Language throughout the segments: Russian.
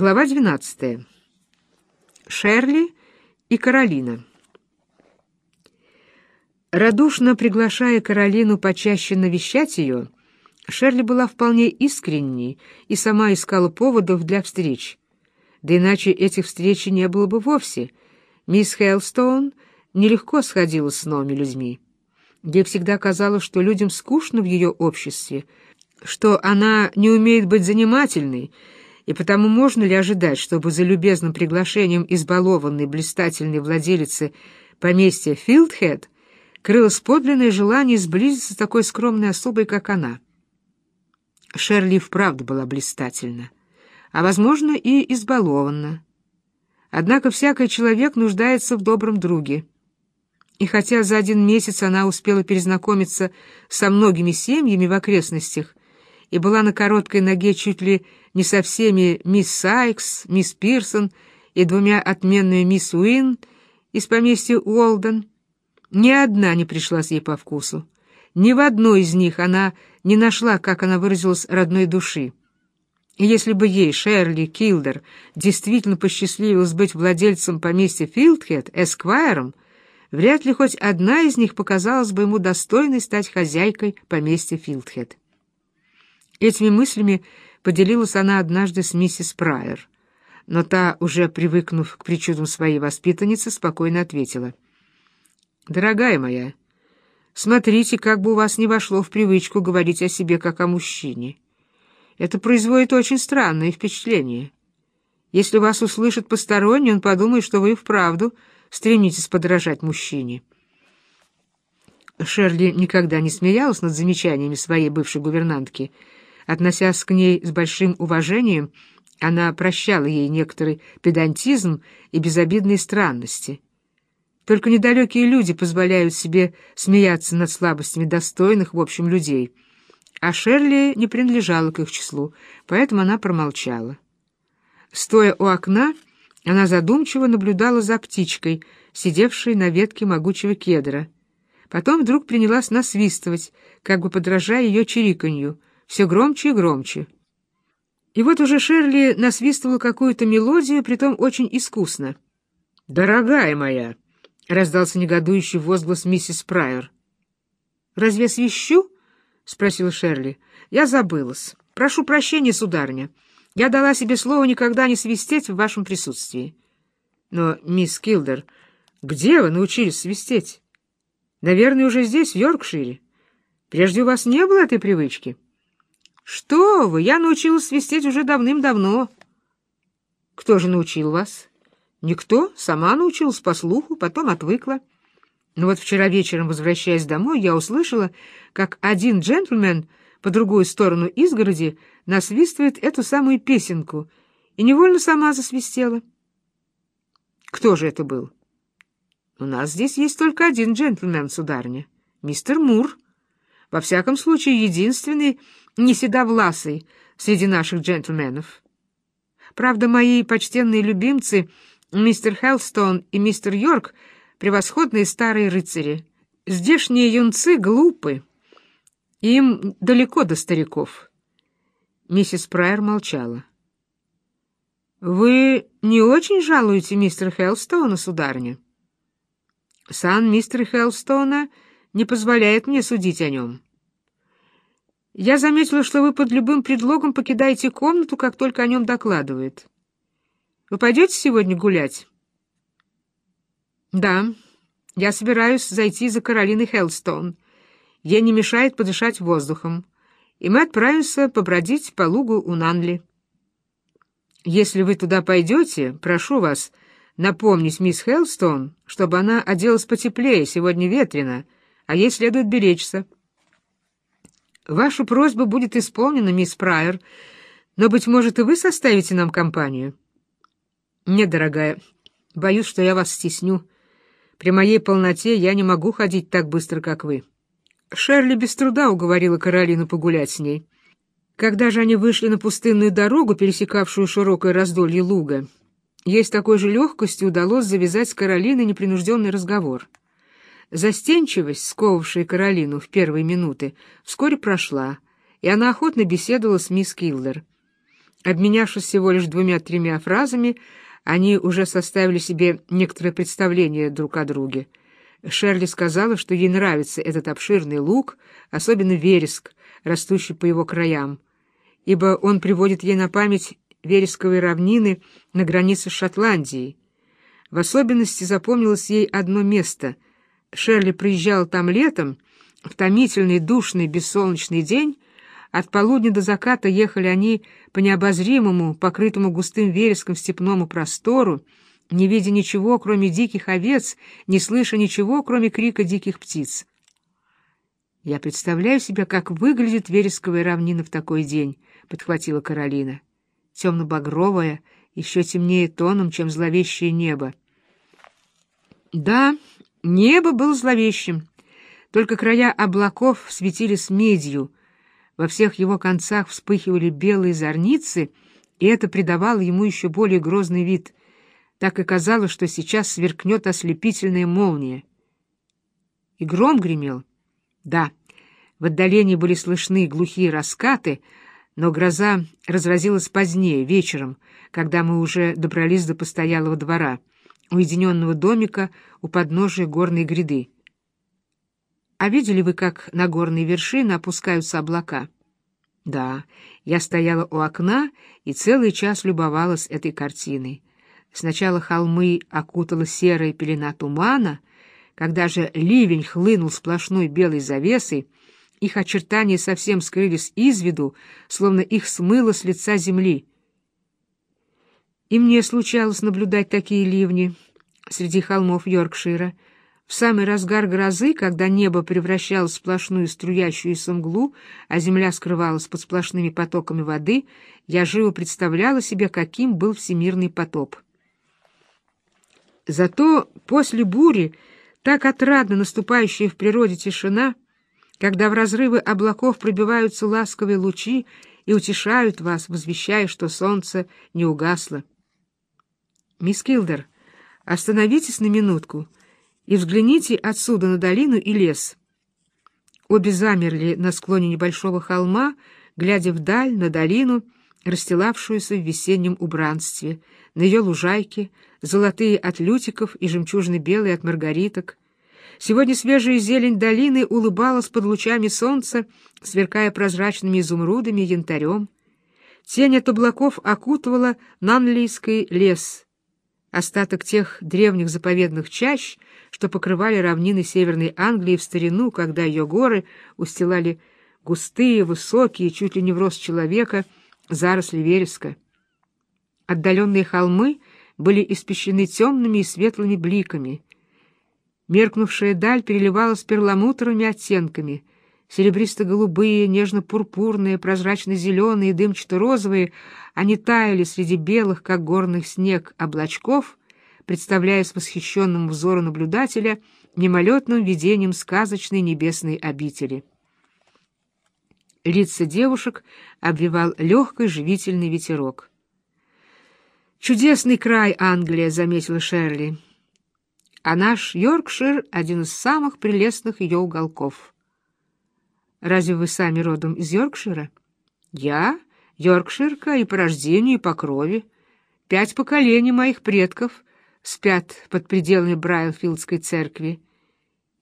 Глава 12. Шерли и Каролина. Радушно приглашая Каролину почаще навещать ее, Шерли была вполне искренней и сама искала поводов для встреч. Да иначе этих встреч не было бы вовсе. Мисс Хелстоун нелегко сходила с новыми людьми. Ей всегда казалось, что людям скучно в ее обществе, что она не умеет быть занимательной, и потому можно ли ожидать, чтобы за любезным приглашением избалованной блистательной владелицы поместья Филдхед крылось подлинное желание сблизиться с такой скромной особой, как она? Шерли вправду была блистательна, а, возможно, и избалована. Однако всякий человек нуждается в добром друге. И хотя за один месяц она успела перезнакомиться со многими семьями в окрестностях, и была на короткой ноге чуть ли не со всеми мисс Сайкс, мисс Пирсон и двумя отменными мисс Уин из поместья Уолден. Ни одна не пришлась ей по вкусу. Ни в одной из них она не нашла, как она выразилась, родной души. И если бы ей, Шерли Килдер, действительно посчастливилось быть владельцем поместья Филдхед, эсквайром, вряд ли хоть одна из них показалась бы ему достойной стать хозяйкой поместья Филдхед. Этими мыслями поделилась она однажды с миссис Прайер, но та, уже привыкнув к причудам своей воспитанницы, спокойно ответила. «Дорогая моя, смотрите, как бы у вас не вошло в привычку говорить о себе как о мужчине. Это производит очень странное впечатление. Если вас услышит посторонний, он подумает, что вы вправду стремитесь подражать мужчине». Шерли никогда не смеялась над замечаниями своей бывшей гувернантки — Относясь к ней с большим уважением, она прощала ей некоторый педантизм и безобидные странности. Только недалекие люди позволяют себе смеяться над слабостями достойных, в общем, людей. А Шерли не принадлежала к их числу, поэтому она промолчала. Стоя у окна, она задумчиво наблюдала за птичкой, сидевшей на ветке могучего кедра. Потом вдруг принялась насвистывать, как бы подражая ее чириканью — все громче и громче. И вот уже Шерли насвистывала какую-то мелодию, притом очень искусно. «Дорогая моя!» — раздался негодующий возглас миссис Прайер. «Разве свищу?» — спросила Шерли. «Я забылась. Прошу прощения, сударня. Я дала себе слово никогда не свистеть в вашем присутствии». «Но, мисс Килдер, где вы научились свистеть? Наверное, уже здесь, в Йоркшире. Прежде у вас не было этой привычки?» «Что вы! Я научилась свистеть уже давным-давно». «Кто же научил вас?» «Никто. Сама научилась по слуху, потом отвыкла». Но вот вчера вечером, возвращаясь домой, я услышала, как один джентльмен по другую сторону изгороди насвистывает эту самую песенку, и невольно сама засвистела. Кто же это был? У нас здесь есть только один джентльмен, сударня, мистер Мур. Во всяком случае, единственный не седовласый среди наших джентльменов. Правда, мои почтенные любимцы, мистер Хелстон и мистер Йорк, превосходные старые рыцари. Здешние юнцы глупы. Им далеко до стариков. Миссис Прайер молчала. «Вы не очень жалуете мистера Хелстона, сударыня?» «Сан мистера Хелстона не позволяет мне судить о нем». Я заметила, что вы под любым предлогом покидаете комнату, как только о нем докладывают. Вы пойдете сегодня гулять? Да, я собираюсь зайти за Каролиной Хелстон. Ей не мешает подышать воздухом. И мы отправимся побродить по лугу у Нанли. Если вы туда пойдете, прошу вас напомнить мисс Хелстон, чтобы она оделась потеплее, сегодня ветрено, а ей следует беречься. Ваша просьба будет исполнена, мисс Прайер, но, быть может, и вы составите нам компанию? Нет, дорогая, боюсь, что я вас стесню. При моей полноте я не могу ходить так быстро, как вы. Шерли без труда уговорила Каролину погулять с ней. Когда же они вышли на пустынную дорогу, пересекавшую широкое раздолье луга, ей с такой же легкостью удалось завязать с Каролиной непринужденный разговор — Застенчивость, сковавшая Каролину в первые минуты, вскоре прошла, и она охотно беседовала с мисс Килдер. Обменявшись всего лишь двумя-тремя фразами, они уже составили себе некоторое представление друг о друге. Шерли сказала, что ей нравится этот обширный луг, особенно вереск, растущий по его краям, ибо он приводит ей на память вересковые равнины на границе с Шотландией. В особенности запомнилось ей одно место. Шерли приезжала там летом, в томительный, душный, бессолнечный день. От полудня до заката ехали они по необозримому, покрытому густым вереском степному простору, не видя ничего, кроме диких овец, не слыша ничего, кроме крика диких птиц. «Я представляю себе, как выглядит вересковая равнина в такой день», — подхватила Каролина. «Темно-багровая, еще темнее тоном, чем зловещее небо». Да, небо было зловещим, только края облаков светились медью, во всех его концах вспыхивали белые зорницы, и это придавало ему еще более грозный вид. Так и казалось, что сейчас сверкнет ослепительная молния. И гром гремел. Да, в отдалении были слышны глухие раскаты, но гроза разразилась позднее, вечером, когда мы уже добрались до постоялого двора, уединенного домика у подножия горной гряды. А видели вы, как на горные вершины опускаются облака? Да, я стояла у окна и целый час любовалась этой картиной. Сначала холмы окутала серая пелена тумана, когда же ливень хлынул сплошной белой завесой, их очертания совсем скрылись из виду, словно их смыло с лица земли. И мне случалось наблюдать такие ливни среди холмов Йоркшира — в самый разгар грозы, когда небо превращалось в сплошную струящуюся мглу, а земля скрывалась под сплошными потоками воды, я живо представляла себе, каким был всемирный потоп. Зато после бури, так отрадно наступающая в природе тишина, когда в разрывы облаков пробиваются ласковые лучи и утешают вас, возвещая, что солнце не угасло. «Мисс Килдер, остановитесь на минутку», и взгляните отсюда на долину и лес. Обе замерли на склоне небольшого холма, глядя вдаль на долину, расстилавшуюся в весеннем убранстве, на ее лужайке, золотые от лютиков и жемчужно-белые от маргариток. Сегодня свежая зелень долины улыбалась под лучами солнца, сверкая прозрачными изумрудами и янтарем. Тень от облаков окутывала Нанлийский лес, остаток тех древних заповедных чащ, что покрывали равнины Северной Англии в старину, когда ее горы устилали густые, высокие, чуть ли не в рост человека, заросли вереска. Отдаленные холмы были испещрены темными и светлыми бликами. Меркнувшая даль переливалась перламутровыми оттенками — серебристо-голубые, нежно-пурпурные, прозрачно-зеленые, дымчато-розовые, они таяли среди белых, как горных снег, облачков, представляясь восхищенному взору наблюдателя мимолетным видением сказочной небесной обители. Лица девушек обвивал легкий живительный ветерок. «Чудесный край Англия», — заметила Шерли. «А наш Йоркшир — один из самых прелестных ее уголков». Разве вы сами родом из Йоркшира? Я Йоркширка и по рождению, и по крови. Пять поколений моих предков спят под пределами Брайлфилдской церкви.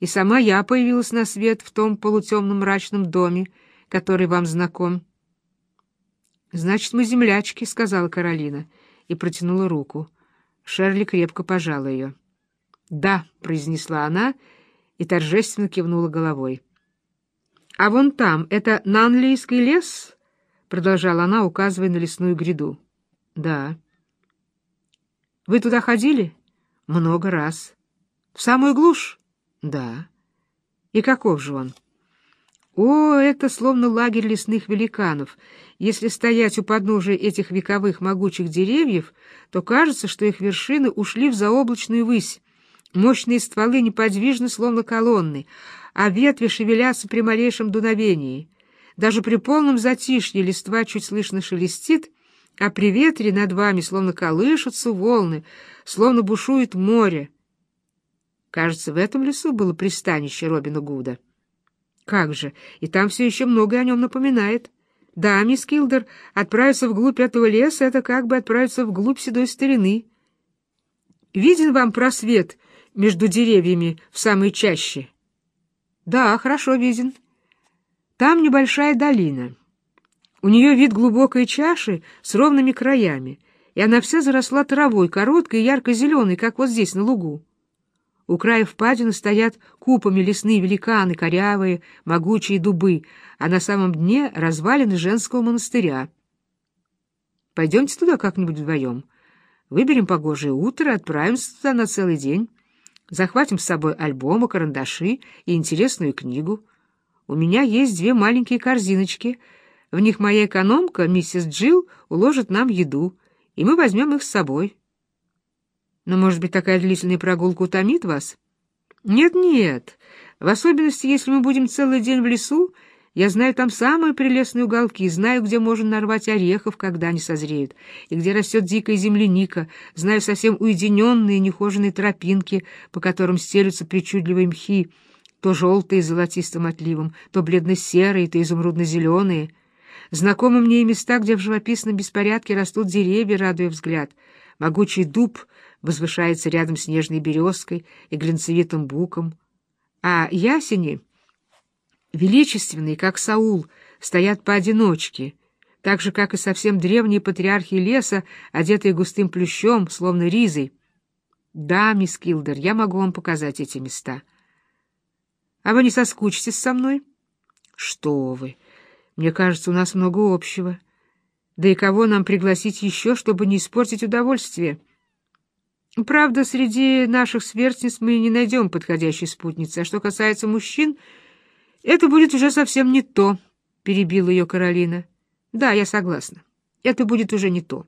И сама я появилась на свет в том полутемном мрачном доме, который вам знаком. «Значит, мы землячки», — сказала Каролина и протянула руку. Шерли крепко пожала ее. «Да», — произнесла она и торжественно кивнула головой. «А вон там, это Нанлийский лес?» — продолжала она, указывая на лесную гряду. «Да». «Вы туда ходили?» «Много раз». «В самую глушь?» «Да». «И каков же он?» «О, это словно лагерь лесных великанов. Если стоять у подножия этих вековых могучих деревьев, то кажется, что их вершины ушли в заоблачную высь. Мощные стволы неподвижны, словно колонны, а ветви шевелятся при малейшем дуновении. Даже при полном затишье листва чуть слышно шелестит, а при ветре над вами словно колышутся волны, словно бушует море. Кажется, в этом лесу было пристанище Робина Гуда. Как же, и там все еще многое о нем напоминает. Да, мисс Килдер, отправиться вглубь этого леса — это как бы отправиться вглубь седой старины. Виден вам просвет между деревьями в самой чаще? Да, хорошо виден. Там небольшая долина. У нее вид глубокой чаши с ровными краями, и она вся заросла травой, короткой и ярко-зеленой, как вот здесь, на лугу. У края впадины стоят купами лесные великаны, корявые, могучие дубы, а на самом дне развалины женского монастыря. Пойдемте туда как-нибудь вдвоем. Выберем погожее утро отправимся туда на целый день. Захватим с собой альбомы, карандаши и интересную книгу. У меня есть две маленькие корзиночки. В них моя экономка, миссис Джилл, уложит нам еду, и мы возьмем их с собой. Но, может быть, такая длительная прогулка утомит вас? Нет-нет, в особенности, если мы будем целый день в лесу, я знаю там самые прелестные уголки, знаю, где можно нарвать орехов, когда они созреют, и где растет дикая земляника, знаю совсем уединенные нехоженные тропинки, по которым стелются причудливые мхи, то желтые с золотистым отливом, то бледно-серые, то изумрудно-зеленые. Знакомы мне и места, где в живописном беспорядке растут деревья, радуя взгляд. Могучий дуб возвышается рядом с нежной березкой и глинцевитым буком, а ясени, величественные, как Саул, стоят поодиночке, так же, как и совсем древние патриархи леса, одетые густым плющом, словно ризой. Да, мисс Килдер, я могу вам показать эти места. А вы не соскучитесь со мной? Что вы! Мне кажется, у нас много общего. Да и кого нам пригласить еще, чтобы не испортить удовольствие?» Правда, среди наших сверстниц мы не найдем подходящей спутницы, а что касается мужчин, это будет уже совсем не то, — перебила ее Каролина. Да, я согласна. Это будет уже не то.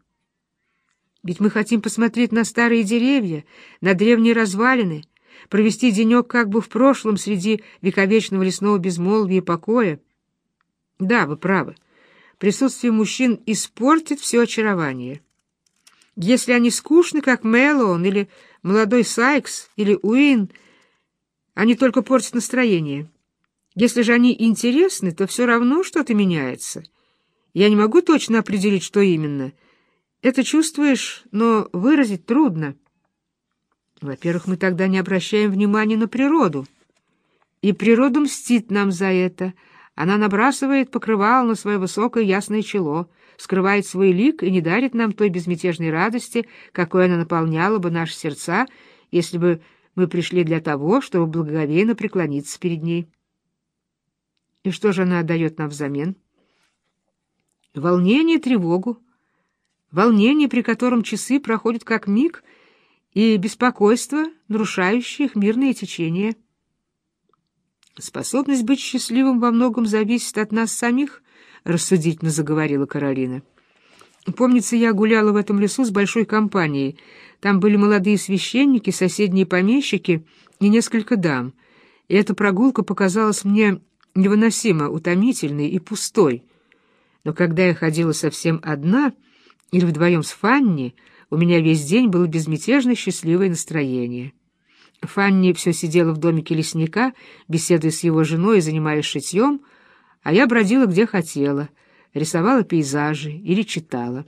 Ведь мы хотим посмотреть на старые деревья, на древние развалины, провести денек как бы в прошлом среди вековечного лесного безмолвия и покоя. Да, вы правы. Присутствие мужчин испортит все очарование. Если они скучны, как Мэллоун или молодой Сайкс или Уин, они только портят настроение. Если же они интересны, то все равно что-то меняется. Я не могу точно определить, что именно. Это чувствуешь, но выразить трудно. Во-первых, мы тогда не обращаем внимания на природу. И природа мстит нам за это. Она набрасывает покрывало на свое высокое ясное чело — скрывает свой лик и не дарит нам той безмятежной радости, какой она наполняла бы наши сердца, если бы мы пришли для того, чтобы благоговейно преклониться перед ней. И что же она отдает нам взамен? Волнение и тревогу. Волнение, при котором часы проходят как миг, и беспокойство, нарушающее их мирное течение. Способность быть счастливым во многом зависит от нас самих, — рассудительно заговорила Каролина. «Помнится, я гуляла в этом лесу с большой компанией. Там были молодые священники, соседние помещики и несколько дам. И эта прогулка показалась мне невыносимо утомительной и пустой. Но когда я ходила совсем одна или вдвоем с Фанни, у меня весь день было безмятежно счастливое настроение». Фанни все сидела в домике лесника, беседуя с его женой и занимаясь шитьем, а я бродила где хотела, рисовала пейзажи или читала.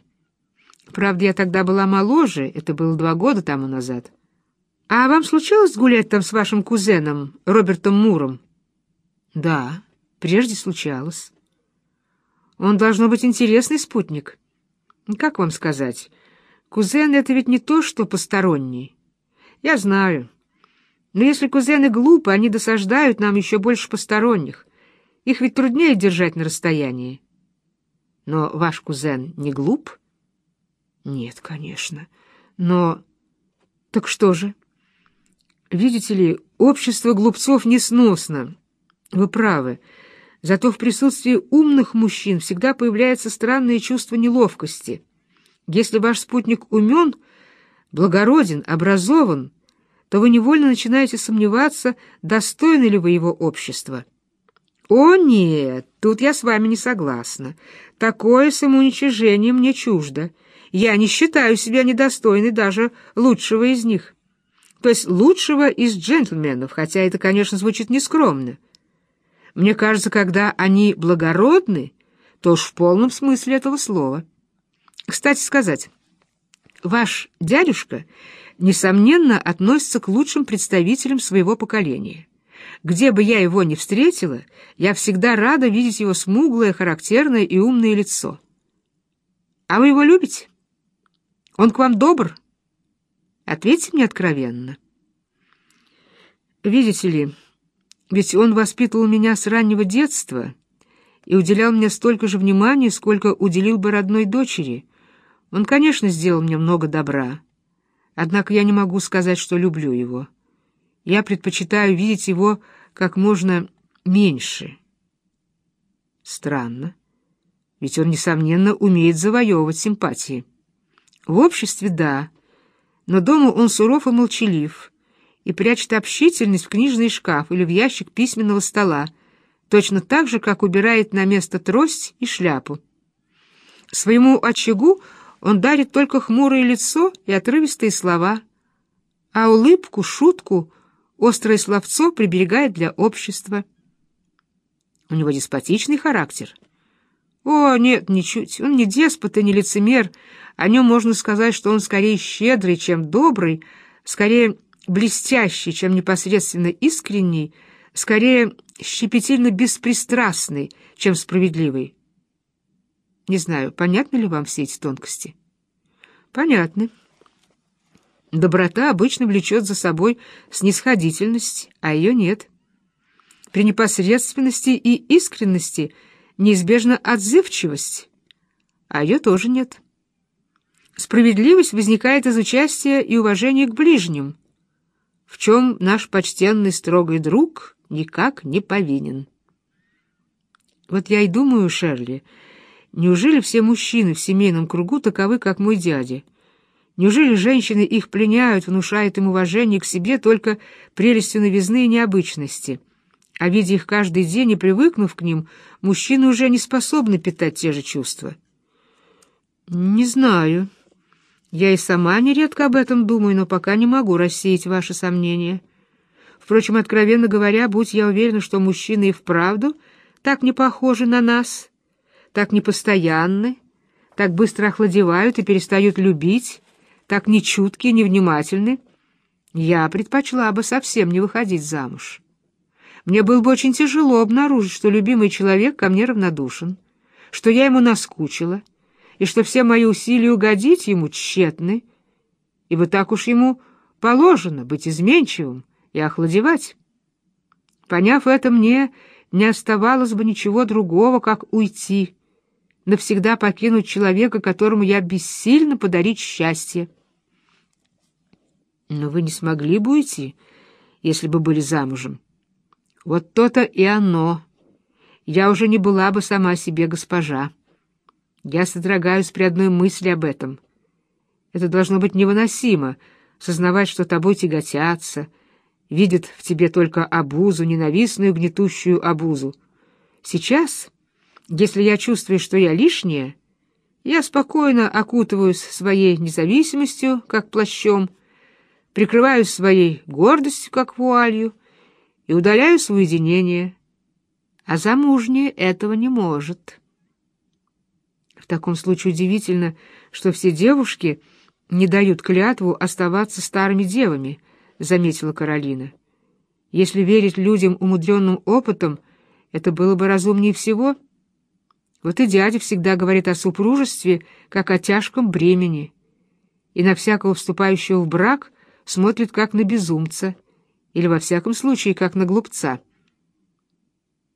Правда, я тогда была моложе, это было два года тому назад. А вам случалось гулять там с вашим кузеном, Робертом Муром? Да, прежде случалось. Он должно быть интересный спутник. Как вам сказать? Кузен — это ведь не то, что посторонний. Я знаю. Но если кузены глупы, они досаждают нам еще больше посторонних. Их ведь труднее держать на расстоянии. Но ваш кузен не глуп? Нет, конечно. Но... Так что же? Видите ли, общество глупцов несносно. Вы правы. Зато в присутствии умных мужчин всегда появляется странное чувство неловкости. Если ваш спутник умен, благороден, образован, то вы невольно начинаете сомневаться, достойны ли вы его общества. «О, нет, тут я с вами не согласна. Такое самоуничижение мне чуждо. Я не считаю себя недостойной даже лучшего из них. То есть лучшего из джентльменов, хотя это, конечно, звучит нескромно. Мне кажется, когда они благородны, то уж в полном смысле этого слова. Кстати сказать, ваш дядюшка, несомненно, относится к лучшим представителям своего поколения. Где бы я его ни встретила, я всегда рада видеть его смуглое, характерное и умное лицо. А вы его любите? Он к вам добр? Ответьте мне откровенно. Видите ли, ведь он воспитывал меня с раннего детства и уделял мне столько же внимания, сколько уделил бы родной дочери. Он, конечно, сделал мне много добра, однако я не могу сказать, что люблю его. Я предпочитаю видеть его как можно меньше. Странно, ведь он, несомненно, умеет завоевывать симпатии. В обществе — да, но дома он суров и молчалив, и прячет общительность в книжный шкаф или в ящик письменного стола, точно так же, как убирает на место трость и шляпу. Своему очагу он дарит только хмурое лицо и отрывистые слова, а улыбку, шутку, острое словцо приберегает для общества. У него деспотичный характер. О, нет, ничуть. Он не деспот и не лицемер. О нем можно сказать, что он скорее щедрый, чем добрый, скорее блестящий, чем непосредственно искренний, скорее щепетильно беспристрастный, чем справедливый. Не знаю, понятны ли вам все эти тонкости? Понятны. Доброта обычно влечет за собой снисходительность, а ее нет. При непосредственности и искренности неизбежна отзывчивость, а ее тоже нет. Справедливость возникает из участия и уважения к ближним, в чем наш почтенный строгий друг никак не повинен. Вот я и думаю, Шерли, неужели все мужчины в семейном кругу таковы, как мой дядя? Неужели женщины их пленяют, внушают им уважение к себе только прелестью новизны и необычности? А видя их каждый день и привыкнув к ним, мужчины уже не способны питать те же чувства. Не знаю. Я и сама нередко об этом думаю, но пока не могу рассеять ваши сомнения. Впрочем, откровенно говоря, будь я уверена, что мужчины и вправду так не похожи на нас, так непостоянны, так быстро охладевают и перестают любить, так нечутки и невнимательны, я предпочла бы совсем не выходить замуж. Мне было бы очень тяжело обнаружить, что любимый человек ко мне равнодушен, что я ему наскучила, и что все мои усилия угодить ему тщетны, ибо так уж ему положено быть изменчивым и охладевать. Поняв это, мне не оставалось бы ничего другого, как уйти, навсегда покинуть человека, которому я бессильно подарить счастье. Но вы не смогли бы уйти, если бы были замужем. Вот то-то и оно. Я уже не была бы сама себе госпожа. Я содрогаюсь при одной мысли об этом. Это должно быть невыносимо, сознавать, что тобой тяготятся, видят в тебе только обузу, ненавистную гнетущую обузу. Сейчас, если я чувствую, что я лишняя, я спокойно окутываюсь своей независимостью, как плащом, прикрываюсь своей гордостью, как вуалью, и удаляюсь в уединение, а замужняя этого не может. Таком случае удивительно, что все девушки не дают клятву оставаться старыми девами, заметила Каролина. Если верить людям умудренным опытом, это было бы разумнее всего. Вот и дядя всегда говорит о супружестве, как о тяжком бремени, и на всякого вступающего в брак — смотрит как на безумца, или, во всяком случае, как на глупца.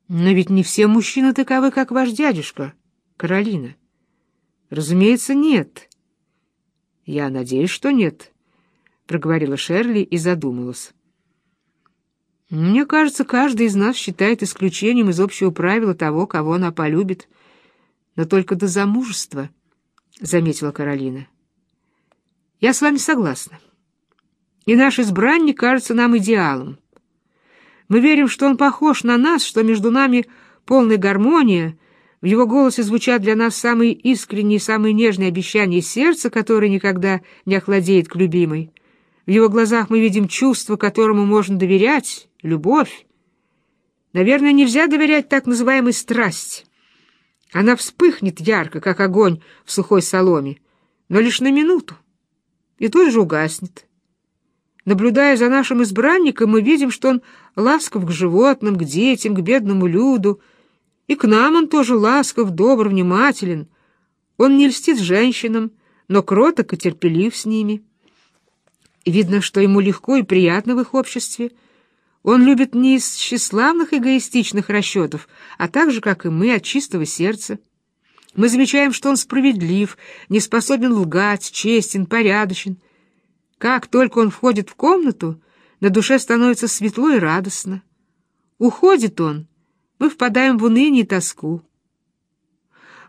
Но ведь не все мужчины таковы, как ваш дядюшка, Каролина. Разумеется, нет. Я надеюсь, что нет, — проговорила Шерли и задумалась. Мне кажется, каждый из нас считает исключением из общего правила того, кого она полюбит, но только до замужества, — заметила Каролина. Я с вами согласна и наш избранник кажется нам идеалом. Мы верим, что он похож на нас, что между нами полная гармония, в его голосе звучат для нас самые искренние, самые нежные обещания сердца, которое никогда не охладеет к любимой. В его глазах мы видим чувство, которому можно доверять, любовь. Наверное, нельзя доверять так называемой страсти. Она вспыхнет ярко, как огонь в сухой соломе, но лишь на минуту, и тут же угаснет. Наблюдая за нашим избранником, мы видим, что он ласков к животным, к детям, к бедному люду, и к нам он тоже ласков, добр, внимателен. Он не льстит женщинам, но кроток и терпелив с ними. Видно, что ему легко и приятно в их обществе. Он любит не из тщеславных эгоистичных расчетов, а так же, как и мы, от чистого сердца. Мы замечаем, что он справедлив, не способен лгать, честен, порядочен. Как только он входит в комнату, на душе становится светло и радостно. Уходит он, мы впадаем в уныние и тоску.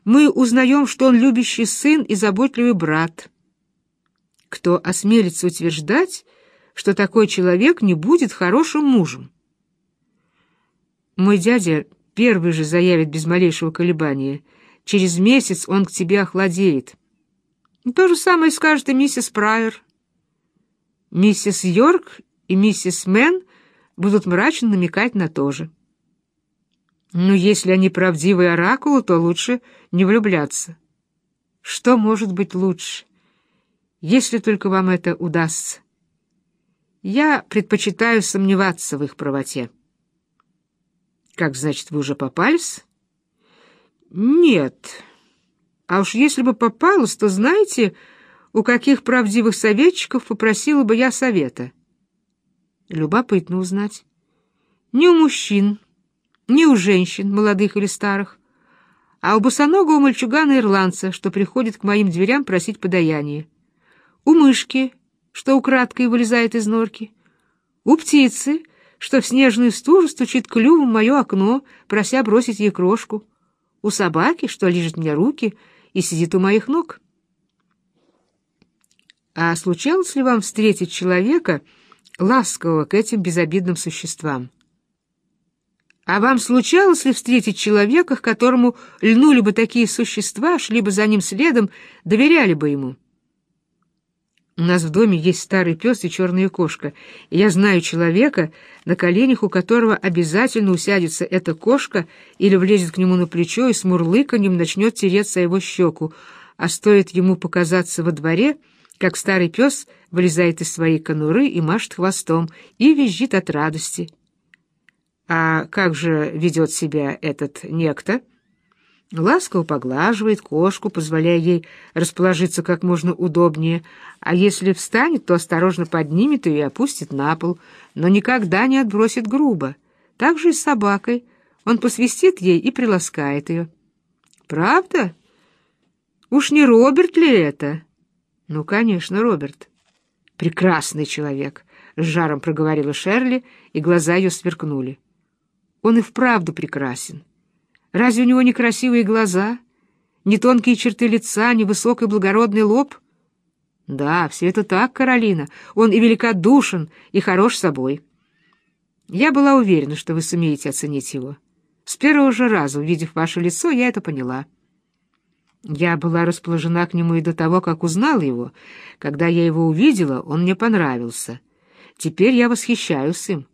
Мы узнаем, что он любящий сын и заботливый брат. Кто осмелится утверждать, что такой человек не будет хорошим мужем? Мой дядя первый же заявит без малейшего колебания. Через месяц он к тебе охладеет. То же самое скажет и миссис Прайер. Миссис Йорк и миссис Мэн будут мрачно намекать на то же. Но если они правдивые оракулы, то лучше не влюбляться. Что может быть лучше, если только вам это удастся? Я предпочитаю сомневаться в их правоте. Как, значит, вы уже попались? Нет. А уж если бы попалась, то знаете, у каких правдивых советчиков попросила бы я совета? Любопытно узнать. Не у мужчин, не у женщин, молодых или старых, а у босоногого мальчугана-ирландца, что приходит к моим дверям просить подаяние. У мышки, что украдкой вылезает из норки. У птицы, что в снежную стужу стучит клювом мое окно, прося бросить ей крошку. У собаки, что лижет мне руки и сидит у моих ног. А случалось ли вам встретить человека, ласкового к этим безобидным существам? А вам случалось ли встретить человека, к которому льнули бы такие существа, шли бы за ним следом, доверяли бы ему? У нас в доме есть старый пес и черная кошка, и я знаю человека, на коленях у которого обязательно усядется эта кошка или влезет к нему на плечо и с мурлыканьем начнет тереться его щеку, а стоит ему показаться во дворе, как старый пес вылезает из своей конуры и машет хвостом, и визжит от радости. А как же ведет себя этот некто? Ласково поглаживает кошку, позволяя ей расположиться как можно удобнее, а если встанет, то осторожно поднимет ее и опустит на пол, но никогда не отбросит грубо. Так же и с собакой. Он посвистит ей и приласкает ее. «Правда? Уж не Роберт ли это?» «Ну, конечно, Роберт. Прекрасный человек», — с жаром проговорила Шерли, и глаза ее сверкнули. Он и вправду прекрасен. Разве у него не красивые глаза, не тонкие черты лица, не высокий благородный лоб? Да, все это так, Каролина. Он и великодушен, и хорош собой. Я была уверена, что вы сумеете оценить его. С первого же раза, увидев ваше лицо, я это поняла. Я была расположена к нему и до того, как узнала его. Когда я его увидела, он мне понравился. Теперь я восхищаюсь им.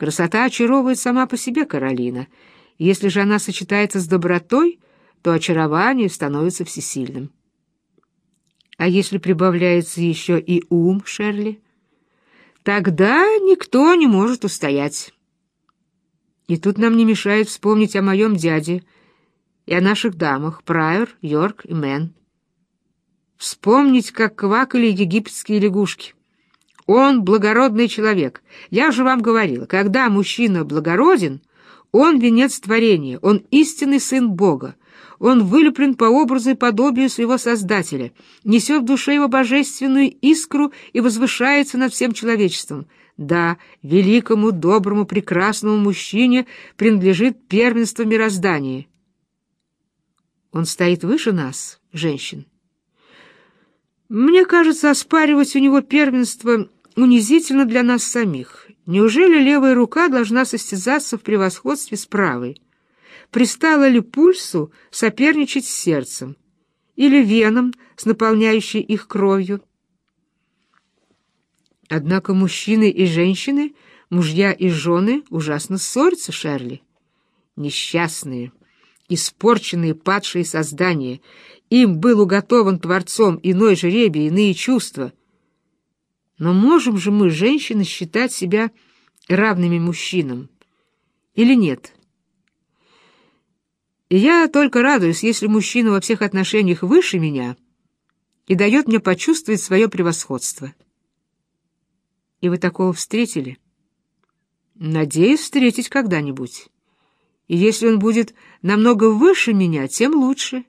Красота очаровывает сама по себе Каролина. Если же она сочетается с добротой, то очарование становится всесильным. А если прибавляется еще и ум, Шерли, тогда никто не может устоять. И тут нам не мешает вспомнить о моем дяде и о наших дамах, Прайер, Йорк и Мэн. Вспомнить, как квакали египетские лягушки. Он благородный человек. Я же вам говорила, когда мужчина благороден, он венец творения, он истинный сын Бога. Он вылеплен по образу и подобию своего Создателя, несет в душе его божественную искру и возвышается над всем человечеством. Да, великому, доброму, прекрасному мужчине принадлежит первенство мироздания. Он стоит выше нас, женщин. Мне кажется, оспаривать у него первенство унизительно для нас самих. Неужели левая рука должна состязаться в превосходстве с правой? Пристало ли пульсу соперничать с сердцем? Или венам, с наполняющей их кровью? Однако мужчины и женщины, мужья и жены ужасно ссорятся, Шерли. Несчастные. испорченные падшие создания. Им был уготован Творцом иной жеребий, иные чувства. Но можем же мы, женщины, считать себя равными мужчинам? Или нет? И я только радуюсь, если мужчина во всех отношениях выше меня и дает мне почувствовать свое превосходство. И вы такого встретили? Надеюсь встретить когда-нибудь. И если он будет намного выше меня, тем лучше.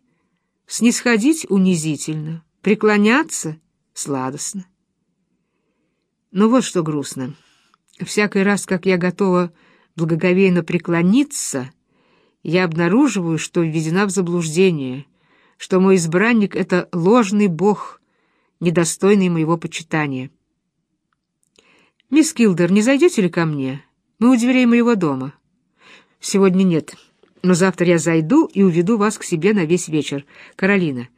Снисходить унизительно, преклоняться сладостно. Но вот что грустно. Всякий раз, как я готова благоговейно преклониться, я обнаруживаю, что введена в заблуждение, что мой избранник — это ложный бог, недостойный моего почитания. «Мисс Килдер, не зайдете ли ко мне? Мы у дверей моего дома». «Сегодня нет, но завтра я зайду и уведу вас к себе на весь вечер. Каролина,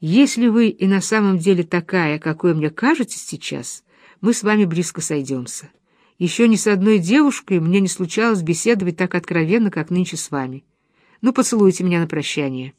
если вы и на самом деле такая, какой мне кажетесь сейчас, мы с вами близко сойдемся». Еще ни с одной девушкой мне не случалось беседовать так откровенно, как нынче с вами. Ну, поцелуйте меня на прощание».